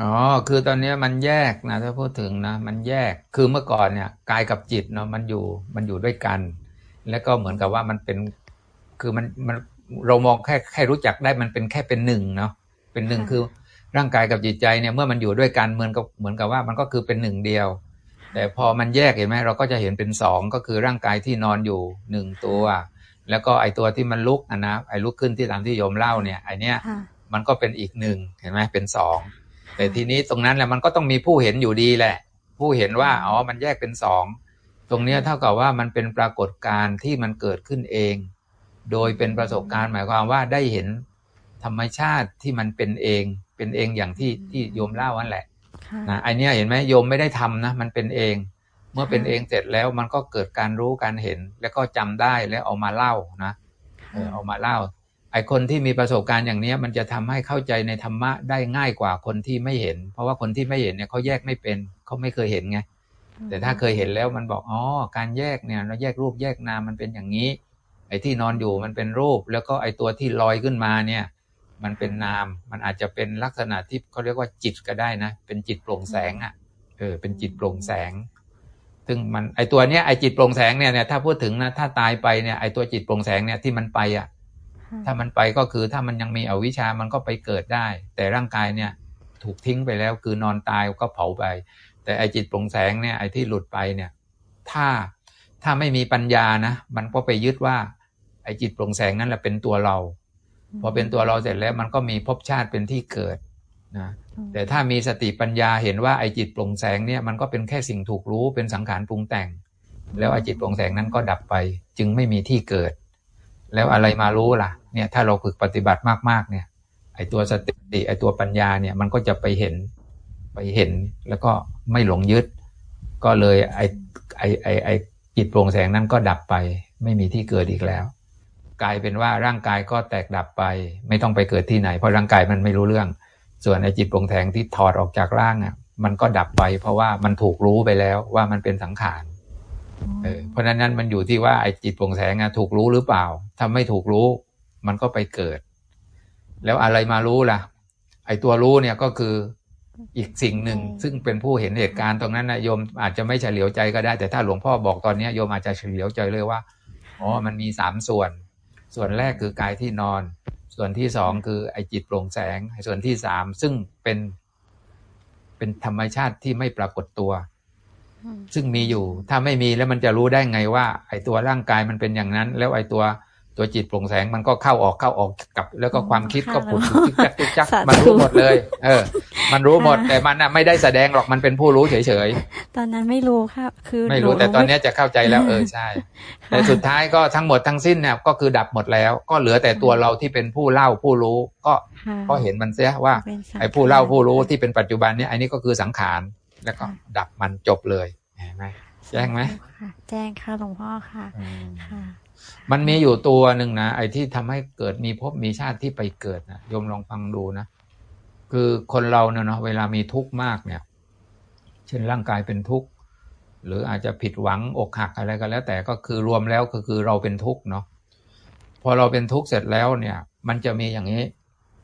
อ๋อ คือตอนนี้มันแยกนะถ้าพูดถึงนะ มันแยก คือเมื่อก่อนเนี่ยกายกับจิตเนาะมันอยู่ มันอยู่ด้วยกัน แล้วก็เหมือนกับว่ามันเป็น คือมัน มัน เรามองแค่ แค่รู้จักได้ มันเป็นแค่เป็นหนึ่งเนาะ เป็นหนึ่งคือ ร่างกายกับจิตใจเนี่ยเมื่อมันอยู่ด้วยกันเหมือนกับเหมือนกับว่ามันก็คือเป็นหนึ่งเดียว แต่พอมันแยกเห็นไหมเราก็จะเห็นเป็นสองก็คือร่างกายที่นอนอยู่หนึ่งตัว แล้วก็ไอตัวที่มันลุกนะไอลุกขึ้นที่ตามที่โยมเล่าเนี่ยไอเนี้ยมันก็เป็นอีกหนึ่งเห็นไหมเป็นสองแต่ทีนี้ตรงนั้นแหละมันก็ต้องมีผู้เห็นอยู่ดีแหละ ผู้เห็นว่าอ๋อมันแยกเป็นสองตรงเนี้ยเท่ากับว่ามันเป็นปรากฏการณ์ที่มันเกิดขึ้นเอง โดยเป็นประสบการณ์หมายความว่าได้เห็นธรรมชาติที่มันเป็นเอง เป็นเองอย่างที่ที่โยมเล่านั่นแหละนะไอเนี้ยเห็นไหมโยมไม่ได้ทำนะ มันเป็นเอง เมื่อเป็นเองเสร็จแล้วมันก็เกิดการรู้การเห็น แล้วก็จำได้แล้วเอามาเล่านะเออเอามาเล่า ไอคนที่มีประสบการณ์อย่างเนี้ย มันจะทำให้เข้าใจในธรรมะได้ง่ายกว่าคนที่ไม่เห็น เพราะว่าคนที่ไม่เห็นเนี่ยเขาแยกไม่เป็นเขาไม่เคยเห็นไงแต่ถ้าเคยเห็นแล้วมันบอกอ๋อการแยกเนี่ยเราแยกรูปแยกนามมันเป็นอย่างนี้ ไอ้ที่นอนอยู่มันเป็นรูป แล้วก็ไอ้ตัวที่ลอยขึ้นมาเนี่ย มันเป็นนาม มันอาจจะเป็นลักษณะที่เขาเรียกว่าจิตก็ได้นะ เป็นจิตโปร่งแสงอะ เออ เป็นจิตโปร่งแสง ซึ่งมันไอตัวเนี้ยไอจิตโปร่งแสงเนี่ยเนี่ยถ้าพูดถึงนะถ้าตายไปเนี่ยไอตัวจิตโปร่งแสงเนี่ยที่มันไปอะ ถ้ามันไปก็คือถ้ามันยังมีอวิชามันก็ไปเกิดได้ แต่ร่างกายเนี่ยถูกทิ้งไปแล้วคือนอนตายก็เผาไป แต่ไอจิตโปร่งแสงเนี่ยไอที่หลุดไปเนี่ย ถ้าถ้าไม่มีปัญญานะ มันก็ไปยึดว่า ไอจิตโปร่งแสงนั่นแหละเป็นตัวเรา พอเป็นตัวเราเสร็จแล้วมันก็มีภพชาติเป็นที่เกิดนะแต่ถ้ามีสติปัญญาเห็นว่าไอจิตโปร่งแสงเนี่ยมันก็เป็นแค่สิ่งถูกรู้เป็นสังขารปรุงแต่ง แล้วไอจิตโปร่งแสงนั้นก็ดับไป จึงไม่มีที่เกิด แล้วอะไรมารู้ล่ะเนี่ยถ้าเราฝึกปฏิบัติมากๆเนี่ยไอตัวสติไอตัวปัญญาเนี่ยมันก็จะไปเห็นไปเห็นแล้วก็ไม่หลงยึด ก็เลยไอไอไอไอจิตโปร่งแสงนั้นก็ดับไป ไม่มีที่เกิดอีกแล้ว กลายเป็นว่าร่างกายก็แตกดับไป ไม่ต้องไปเกิดที่ไหน เพราะร่างกายมันไม่รู้เรื่อง ส่วนไอจิตโปร่งแสงที่ถอดออกจากร่างอะ มันก็ดับไป เพราะว่ามันถูกรู้ไปแล้วว่ามันเป็นสังขารเออเพราะนั้นนั้นมันอยู่ที่ว่าไอจิตโปร่งแสงอะถูกรู้หรือเปล่า ถ้าไม่ถูกรู้ มันก็ไปเกิด แล้วอะไรมารู้ล่ะ ไอตัวรู้เนี่ยก็คืออีกสิ่งหนึ่งซึ่งเป็นผู้เห็นเหตุการณ์ตรงนั้นนะโยมอาจจะไม่เฉลียวใจก็ได้ แต่ถ้าหลวงพ่อบอกตอนนี้โยมอาจจะเฉลียวใจเลยว่าอ๋อมันมีสามส่วน ส่วนแรกคือกายที่นอน ส่วนที่สองคือไอจิตโปร่งแสง ส่วนที่สามซึ่งเป็น เป็นธรรมชาติที่ไม่ปรากฏตัว ซึ่งมีอยู่ ถ้าไม่มีแล้วมันจะรู้ได้ไงว่า ไอตัวร่างกายมันเป็นอย่างนั้น แล้วไอตัว ตัวจิตโปร่งแสงมันก็เข้าออกเข้าออกกับ แล้วก็ความคิดก็ผุดทุกจักทุกจักมันรู้หมดเลย เออ มันรู้หมดแต่มันน่ะไม่ได้แสดงหรอกมันเป็นผู้รู้เฉยๆตอนนั้นไม่รู้ครับคือไม่รู้แต่ตอนนี้จะเข้าใจแล้วเออใช่ แต่สุดท้ายก็ทั้งหมดทั้งสิ้นเนี่ยก็คือดับหมดแล้ว ก็เหลือแต่ตัวเราที่เป็นผู้เล่าผู้รู้ ก็ก็เห็นมันเสียว่าไอ้ผู้เล่าผู้รู้ที่เป็นปัจจุบันเนี่ยอันนี้ก็คือสังขารแล้วก็ดับมันจบเลยเห็นไหมแจ้งไหมแจ้งค่ะหลวงพ่อค่ะค่ะ มันมีอยู่ตัวหนึ่งนะไอ้ที่ทำให้เกิดมีภพมีชาติที่ไปเกิดนะโยมลองฟังดูนะ คือคนเราเนี่ยเนาะเวลามีทุกข์มากเนี่ย เช่นร่างกายเป็นทุกข์หรืออาจจะผิดหวังอกหักอะไรก็แล้ว แต่ก็คือรวมแล้วก็คือเราเป็นทุกข์เนาะพอเราเป็นทุกข์เสร็จแล้วเนี่ย มันจะมีอย่างนี้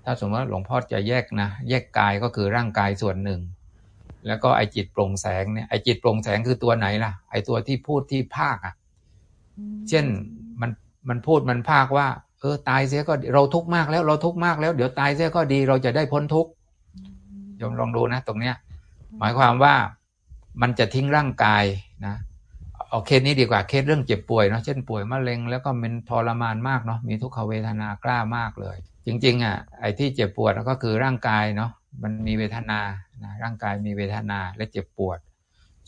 ถ้าสมมติว่าหลวงพ่อจะแยกนะแยกกายก็คือร่างกายส่วนหนึ่ง แล้วก็ไอจิตโปร่งแสงเนี่ยไอจิตโปร่งแสงคือตัวไหนล่ะ ไอตัวที่พูดที่ภาคอะ่ะ เช่น มันมันพูดมันภาคว่า เออ ตายเสียก็เราทุกข์มากแล้ว เราทุกข์มากแล้ว เดี๋ยวตายเสียก็ดี เราจะได้พ้นทุกข์ยมลองดูนะ ตรงเนี้ย หมายความว่ามันจะทิ้งร่างกายนะเอาเคสนี้ดีกว่าเคสเรื่องเจ็บป่วยเนาะเช่นป่วยมะเร็งแล้วก็เป็นทรมานมากเนาะมีทุกขเวทนากล้ามากเลย จริงๆอะไอ้ที่เจ็บปวดก็คือร่างกายเนาะมันมีเวทนานะร่างกายมีเวทนาและเจ็บปวด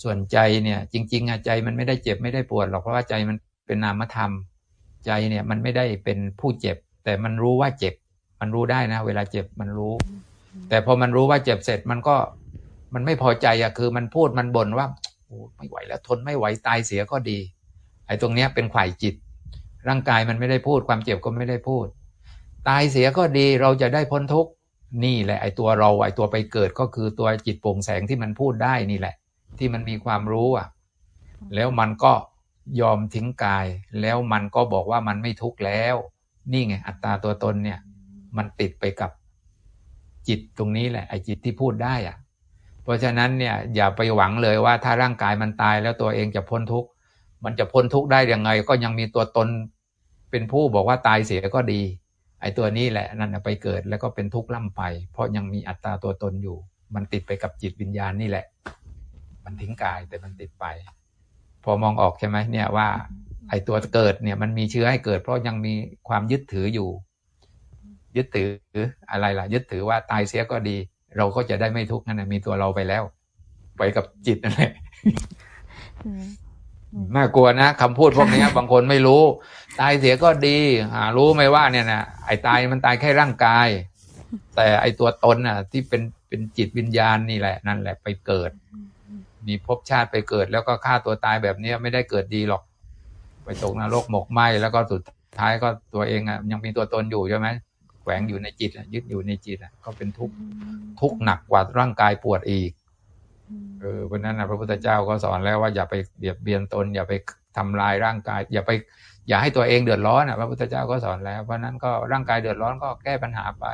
ส่วนใจเนี่ย จริงๆอะใจมันไม่ได้เจ็บไม่ได้ปวดหรอกเพราะว่าใจมันเป็นนามธรรม ใจเนี่ยมันไม่ได้เป็นผู้เจ็บ แต่มันรู้ว่าเจ็บ มันรู้ได้นะ เวลาเจ็บมันรู้ แต่พอมันรู้ว่าเจ็บเสร็จมันก็มันไม่พอใจอะคือมันพูดมันบ่นว่าโอ้ไม่ไหวแล้วทนไม่ไหวตายเสียก็ดี ไอ้ตรงเนี้ยเป็นข่ายจิต ร่างกายมันไม่ได้พูดความเจ็บก็ไม่ได้พูด ตายเสียก็ดีเราจะได้พ้นทุกข์นี่แหละ ไอ้ตัวเราไอ้ตัวไปเกิดก็คือตัวจิตโปร่งแสงที่มันพูดได้นี่แหละ ที่มันมีความรู้อะ แล้วมันก็ ยอมทิ้งกาย แล้วมันก็บอกว่ามันไม่ทุกข์แล้ว นี่ไงอัตตาตัวตนเนี่ย มันติดไปกับจิตตรงนี้แหละไอ้จิตที่พูดได้อะเพราะฉะนั้นเนี่ยอย่าไปหวังเลยว่าถ้าร่างกายมันตายแล้วตัวเองจะพ้นทุกข์มันจะพ้นทุกข์ได้ยังไง ก็ยังมีตัวตนเป็นผู้บอกว่าตายเสียก็ดี ไอ้ตัวนี้แหละนั่นไปเกิดแล้วก็เป็นทุกข์ล่ำไป เพราะยังมีอัตตาตัวตนอยู่ มันติดไปกับจิตวิญญาณนี่แหละ มันทิ้งกายแต่มันติดไป พอมองออกใช่ไหมเนี่ยว่า ไอ้ตัวเกิดเนี่ยมันมีเชื้อให้เกิด เพราะยังมีความยึดถืออยู่ ยึดถืออะไรล่ะ ยึดถือว่าตายเสียก็ดี เราก็จะได้ไม่ทุกข์นั่นมีตัวเราไปแล้ว ไปกับจิตนั่นแหละน่ากลัวนะคำพูดพวกนี้บางคนไม่รู้ ตายเสียก็ดีหารู้ไหมว่าเนี่ยนะไอ้ตายมันตายแค่ร่างกาย แต่ไอ้ตัวตนน่ะ ที่เป็นเป็นจิตวิญญาณนี่แหละ นั่นแหละไปเกิด มีภพชาติไปเกิด แล้วก็ฆ่าตัวตายแบบเนี้ยไม่ได้เกิดดีหรอก ไปตกนรกหมกไหมแล้วก็สุดท้ายก็ตัวเองอะยังมีตัวตนอยู่ใช่ไหมแฝงอยู่ในจิตยึดอยู่ในจิตอะก็เป็นทุกข์ทุกข์หนักกว่าร่างกายปวดอีกเออเพราะนั้นนะพระพุทธเจ้าก็สอนแล้วว่าอย่าไปเบียดเบียนตน อย่าไปทำลายร่างกาย อย่าไปอย่าให้ตัวเองเดือดร้อนอะพระพุทธเจ้าก็สอนแล้วเพราะนั้นก็ร่างกายเดือดร้อนก็แก้ปัญหาไป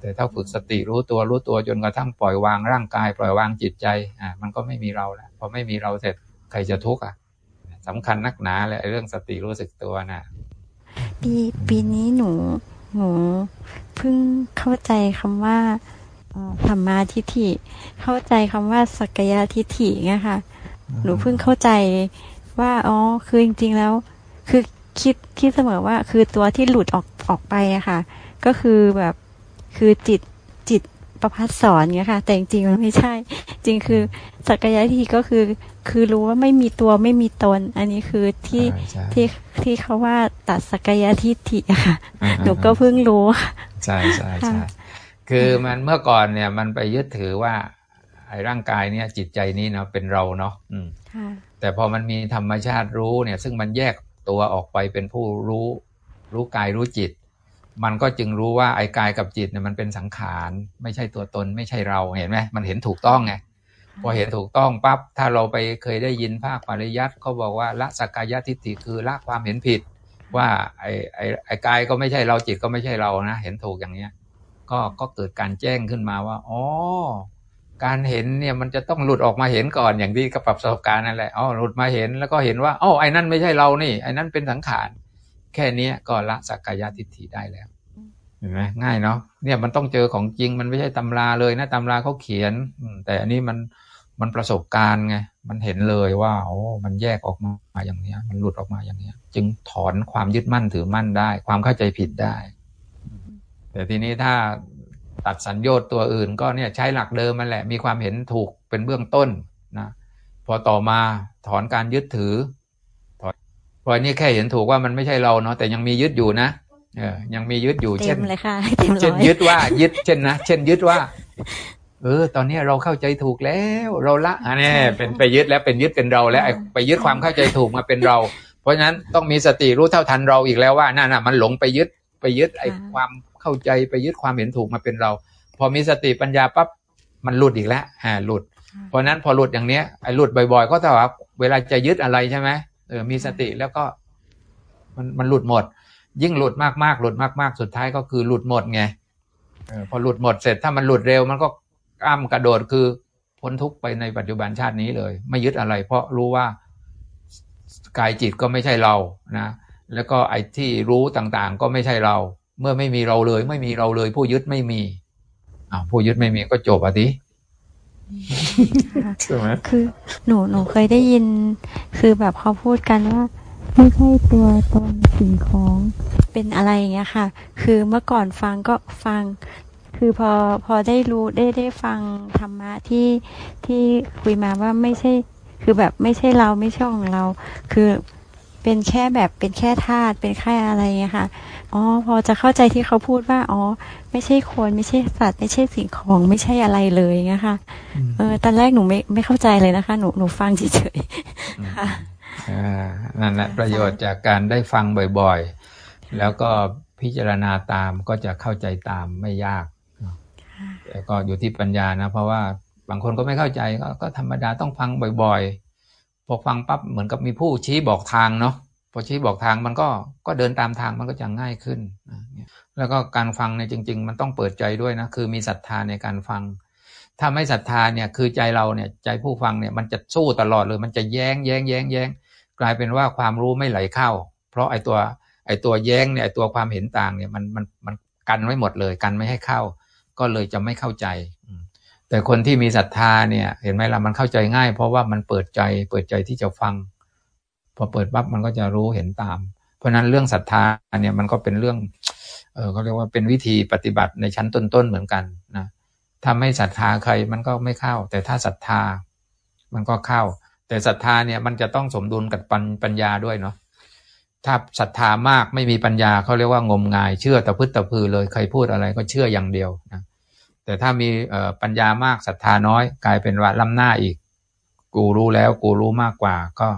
แต่ถ้าฝึกสติรู้ตัวรู้ตัวจนกระทั่งปล่อยวางร่างกาย ปล่อยวางจิตใจอ่ามันก็ไม่มีเราแล้วพอไม่มีเราเสร็จใครจะทุกข์อะสำคัญนักหนาเลยเรื่องสติรู้สึกตัวน่ะปีปีนี้หนูหนูเพิ่งเข้าใจคำว่าธรรมาทิฏฐิ เข้าใจคำว่าสักยะทิฏฐิไงค่ะหนูเพิ่งเข้าใจว่าอ๋อคือจริง ๆแล้ว คือคิดคิดเสมอว่า คือตัวที่หลุดออกออกไปอะค่ะ ก็คือแบบ คือจิตจิตประพัดสอนเงี้ยค่ะ แต่จริงๆมันไม่ใช่ จริงคือสักยะทิฏฐิก็คือ คือรู้ว่าไม่มีตัวไม่มีตน อันนี้คือที่ที่ที่เขาว่าตัดสักยะทิฏฐิอะค่ะหนูก็เพิ่งรู้ใช่ใช่ใช่คือมันเมื่อก่อนเนี่ยมันไปยึดถือว่า ไอ้ร่างกายเนี่ยจิตใจนี้เนาะเป็นเราเนาะอืมแต่พอมันมีธรรมชาติรู้เนี่ย ซึ่งมันแยกตัวออกไปเป็นผู้รู้ รู้กายรู้จิต มันก็จึงรู้ว่าไอ้กายกับจิตเนี่ยมันเป็นสังขาร ไม่ใช่ตัวตนไม่ใช่เราเห็นไหมมันเห็นถูกต้องไงพอเห็นถูกต้องปั๊บถ้าเราไปเคยได้ยินภาคปริยัติเขาบอกว่าละสักกายทิฏฐิคือละความเห็นผิด ว่าไอ้ไอ้ไอ้กายก็ไม่ใช่เราจิตก็ไม่ใช่เรานะ เห็นถูกอย่างเนี้ย ก็ก็เกิดการแจ้งขึ้นมาว่าอ๋อการเห็นเนี่ยมันจะต้องหลุดออกมาเห็นก่อนอย่างที่กระปรับประสบการณ์นั่นแหละอ๋อหลุดมาเห็นแล้วก็เห็นว่าอ๋อไอ้นั่นไม่ใช่เรานี่ไอ้นั่นเป็นสังขาร แค่นี้ก็ละสักกายทิฏฐิได้แล้วเห็นไหมง่ายเนาะเนี่ยมันต้องเจอของจริงมันไม่ใช่ตำราเลยนะตำราเขาเขียนแต่อันนี้มันมันประสบการณ์ไงมันเห็นเลยว่า โอ้มันแยกออกมาอย่างเนี้ย มันหลุดออกมาอย่างเนี้ย จึงถอนความยึดมั่นถือมั่นได้ ความเข้าใจผิดได้ แต่ทีนี้ถ้าตัดสัญญต์ตัวอื่น ก็เนี่ยใช้หลักเดิมมันแหละ มีความเห็นถูกเป็นเบื้องต้นนะพอต่อมาถอนการยึดถือ พอนี้แค่เห็นถูกว่ามันไม่ใช่เราเนาะแต่ยังมียึดอยู่นะเออยังมียึดอยู่เช่นเช่นยึดว่ายึดเช่นนะเช่นยึดว่า เออ ตอนนี้เราเข้าใจถูกแล้ว เราละอันนี้เป็นไปยึดแล้วเป็นยึดเป็นเราแล้วไปยึดความเข้าใจถูกมาเป็นเรา เพราะฉะนั้นต้องมีสติรู้เท่าทันเราอีกแล้วว่านั่นน่ะมันหลงไปยึดไปยึดไอ้ความเข้าใจไปยึดความเห็นถูกมาเป็นเรา พอมีสติปัญญาปั๊บมันหลุดอีกแล้วฮะหลุด เพราะนั้นพอหลุดอย่างเนี้ยไอ้หลุดบ่อยๆ ก็เท่ากับเวลาจะยึดอะไรใช่ไหม เออมีสติแล้วก็ มันมันหลุดหมด ยิ่งหลุดมากๆหลุดมากๆ สุดท้ายก็คือหลุดหมดไงเออพอหลุดหมดเสร็จถ้ามันหลุดเร็ว มันก็อ้ามกระโดดคือพ้นทุกไปในปัจจุบันชาตินี้เลย ไม่ยึดอะไร เพราะรู้ว่ากายจิตก็ไม่ใช่เรานะแล้วก็ไอ้ที่รู้ต่างๆ ก็ไม่ใช่เรา เมื่อไม่มีเราเลย ไม่มีเราเลย ผู้ยึดไม่มีอ้าวผู้ยึดไม่มีก็จบอะดิ ใช่ไหมคือหนูหนูเคยได้ยิน คือแบบเขาพูดกันว่าไม่ใช่ตัวตนสิ่งของเป็นอะไรอย่างเงี้ยค่ะ คือเมื่อก่อนฟังก็ฟัง คือพอพอได้รู้ได้ได้ฟังธรรมะที่ที่คุยมาว่าไม่ใช่ คือแบบไม่ใช่เราไม่ใช่ของเรา คือเป็นแค่แบบเป็นแค่ธาตุเป็นแค่อะไรเงี้ยค่ะ อ๋อ พอจะเข้าใจที่เขาพูดว่า อ๋อ ไม่ใช่คนไม่ใช่สัตว์ไม่ใช่สิ่งของไม่ใช่อะไรเลยเงี้ยค่ะ เออตอนแรกหนูไม่ไม่เข้าใจเลยนะคะ หนูหนูฟังเฉยๆค่ะนั่นแหละประโยชน์จากการได้ฟังบ่อยๆ แล้วก็พิจารณาตามก็จะเข้าใจตามไม่ยากแต่ก็อยู่ที่ปัญญานะ เพราะว่าบางคนก็ไม่เข้าใจก็ก็ธรรมดาต้องฟังบ่อยๆ พอฟังปั๊บเหมือนกับมีผู้ชี้บอกทางเนาะพ อชี้บอกทางมันก็ก็เดินตามทางมันก็จะง่ายขึ้นนะแล้วก็การฟังเนี่ยจริง ๆ มันต้องเปิดใจด้วยนะคือมีศรัทธาในการฟัง ถ้าไม่ศรัทธาเนี่ยคือใจเราเนี่ยใจผู้ฟังเนี่ยมันจะสู้ตลอดเลยมันจะแย้งแย้งแย้งแย้งกลายเป็นว่าความรู้ไม่ไหลเข้า เพราะไอ้ตัวไอ้ตัวแย้งเนี่ยไอ้ตัวความเห็นต่างเนี่ยมันมันมันกันไว้หมดเลยกันไม่ให้เข้า ก็เลยจะไม่เข้าใจ แต่คนที่มีศรัทธาเนี่ยเห็นไหมล่ะมันเข้าใจง่าย เพราะว่ามันเปิดใจเปิดใจที่จะฟัง พอเปิดปั๊บมันก็จะรู้เห็นตาม เพราะนั้นเรื่องศรัทธาเนี่ยมันก็เป็นเรื่องเออเขาเรียกว่าเป็นวิธีปฏิบัติในชั้นต้นๆเหมือนกันนะถ้าไม่ศรัทธาใครมันก็ไม่เข้า แต่ถ้าศรัทธามันก็เข้า แต่ศรัทธาเนี่ยมันจะต้องสมดุลกับปัญปญญาด้วยเนาะถ้าศรัทธามากไม่มีปัญญาเขาเรียกว่างมงาย เชื่อตะพึดตะพือเลยใครพูดอะไรก็เชื่ออย่างเดียวนะแต่ถ้ามีปัญญามากศรัทธาน้อย กลายเป็นว่าล้ำหน้าอีก กูรู้แล้วกูรู้มากกว่าก็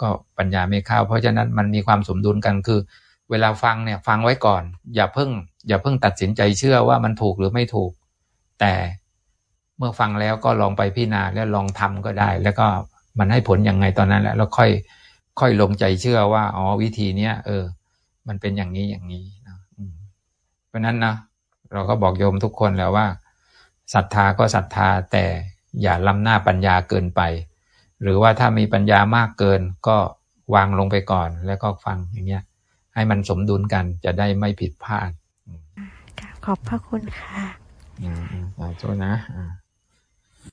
ก็ปัญญาไม่เข้าเพราะฉะนั้นมันมีความสมดุลกันคือ เวลาฟังเนี่ยฟังไว้ก่อน อย่าเพิ่ง อย่าเพิ่งตัดสินใจเชื่อว่ามันถูกหรือไม่ถูก แต่เมื่อฟังแล้วก็ลองไปพิจารณาแล้วลองทำก็ได้ แล้วก็มันให้ผลยังไงตอนนั้นแหละแล้วค่อยค่อยลงใจเชื่อว่าอ๋อวิธีเนี้ยเออ มันเป็นอย่างนี้อย่างนี้นะเพราะนั้นนะเราก็บอกโยมทุกคนแล้วว่าศรัทธาก็ศรัทธาแต่อย่าล้ำหน้าปัญญาเกินไป หรือว่าถ้ามีปัญญามากเกินก็วางลงไปก่อนแล้วก็ฟังอย่างเงี้ย ให้มันสมดุลกันจะได้ไม่ผิดพลาดขอบพระคุณค่ะอืมสาธุนะอ่า